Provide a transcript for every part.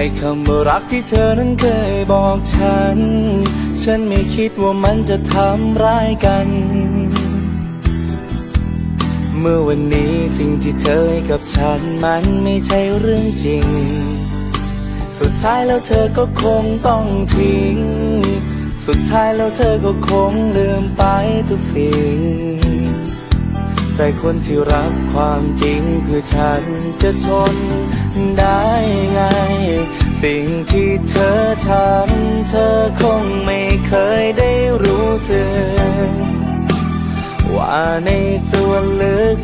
ไอ้คำว่ารักที่เธอนั้นเคยบอกฉัน ฉันไม่คิดว่ามันจะทำร้ายกัน เมื่อวันนี้สิ่งที่เธอให้กับฉันมันไม่ใช่เรื่องจริง สุดท้ายแล้วเธอก็คงต้องทิ้ง สุดท้ายแล้วเธอก็คงลืมไปทุกสิ่ง แต่คนที่รับความจริงคือฉันจะทน ได้ไง สิ่งที่เธอทำเธอคงไม่เคยได้รู้สึกว่าในส่วนลึก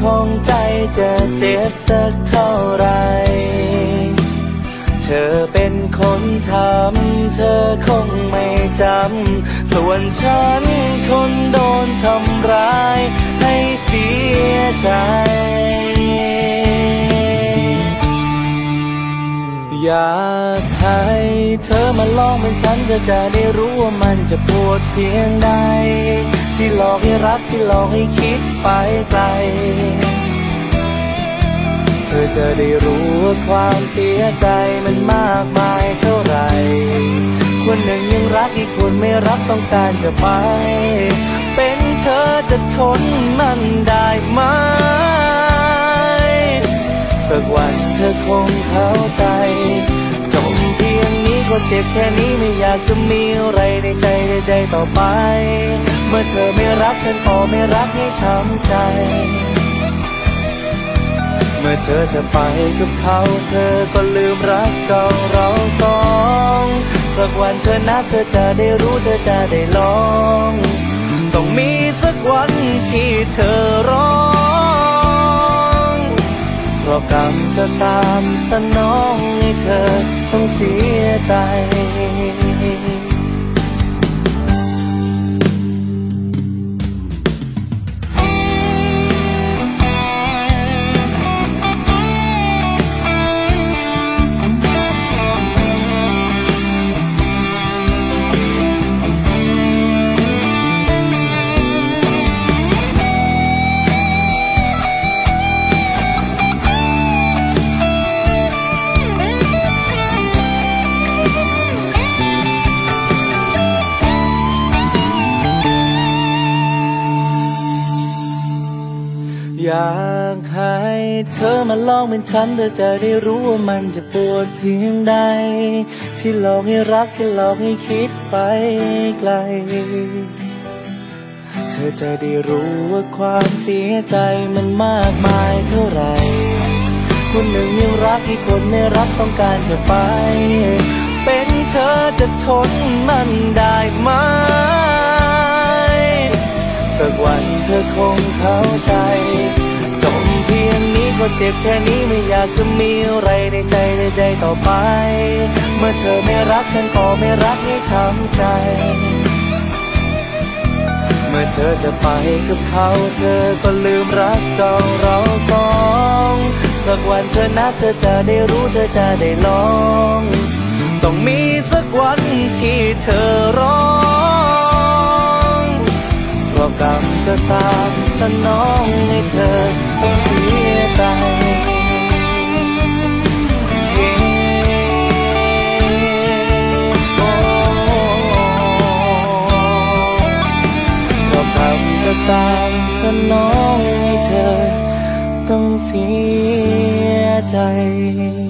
ของใจจะเจ็บสักเท่าไร เธอเป็นคนทำเธอคงไม่จำ ส่วนฉันคนโดนทำร้ายให้เสียใจ อยากให้เธอมาลองเป็นฉันเธอจะได้รู้ว่ามันจะปวดเพียงใด ที่หลอกให้รักที่หลอกให้คิดไปไกล เธอจะได้รู้ว่าความเสียใจมันมากมายเท่าไหร่ คนหนึ่งยังรักอีกคนไม่รักต้องการจะไป เป็นเธอจะทนมันได้ไหมสักวัน อคงเข้าใจจบเพียงนี้ก็เจ็บแค่นี้ไม่อยากจะมีอะไรในใจใดๆต่อไป เมื่อเธอไม่รักฉันก็ไม่รักให้ช้ำใจ เมื่อเธอจะไปกับเขาเธอก็ลืมรักเก่าเราสองสักวันเธอนะเธอจะได้รู้เธอจะได้ลอง ต้องมีสักวันที่เธอรอง ราะกรรมจะตามสนองให้เธอต้องเสียใจ อยากให้เธอมาลองเป็นฉันเธอจะได้รู้ว่ามันจะปวดเพียงใด ที่หลอกให้รักที่หลอกให้คิดไปไกล เธอจะได้รู้ว่าความเสียใจมันมากมายเท่าไหร่คนหนึ่งยังรักอีกคนไม่รักต้องการจะไป เป็นเธอจะทนมันได้ไหม สักวันเธอคงเข้าใจจบเพียงนี้ก็เจ็บแค่นี้ไม่อยากจะมีอะไรในใจใดๆต่อไป เมื่อเธอไม่รักฉันก็ไม่รักให้ช้ำใจ เมื่อเธอจะไปกับเขาเธอก็ลืมรักเก่าเราสองสักวันเธอนะเธอจะได้รู้เธอจะได้ลอง ต้องมีสักวันที่เธอรอ กรรมจะตามสนองให้เธอต้องเสียใจเพราะกรรมจะตามสนองให้เธอต้องเสียใจ